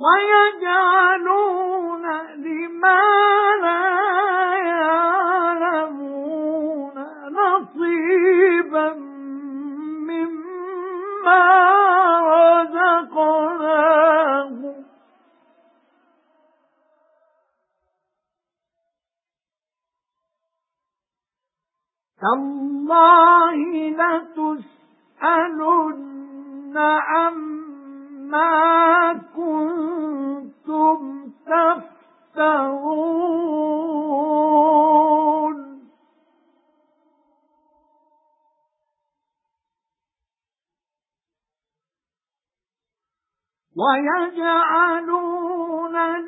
وَيَجْعَلُونَ لِمَا لَا يَعْلَمُونَ نَصِيبًا مِّمَّا رَزَقْنَاهُمْ. تَاللَّهِ لَتُسْأَلُنَّ عَمَّا كُنتُمْ تَفْتَرُونَ. وَيَجْعَلُونَ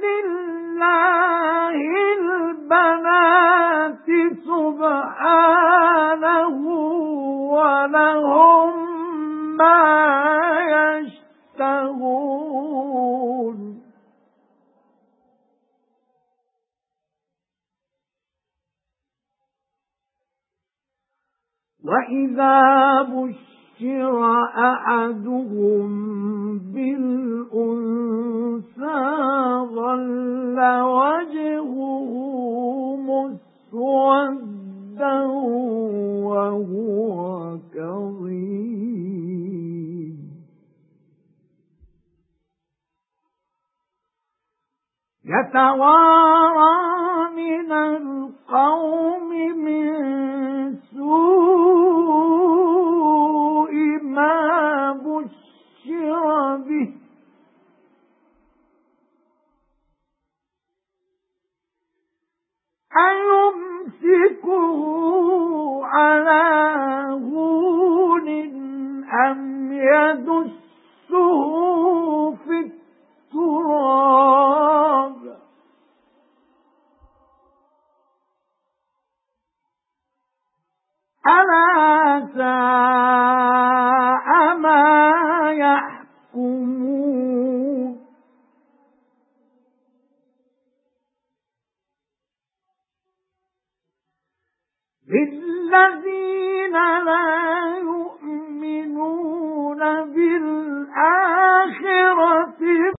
لِلَّهِ الْبَنَاتِ سُبْحَانَهُ وَلَهُم مَّا يَشْتَهُونَ وَإِذَا بُشِّرَ أَحَدُهُم بِالْأُنثَى ظَلَّ وَجْهُهُ مُسْوَدًّا وَهُوَ كَظِيمٌ يَتَوَارَى أَيُمْسِكُهُ عَلَى هُونٍ أَمْ يَدُسُّهُ فِي التُّرَابِ؟ أَلَا سَاءَ مَا يَحْكُمُونَ لِلَّذِينَ لَا يُؤْمِنُونَ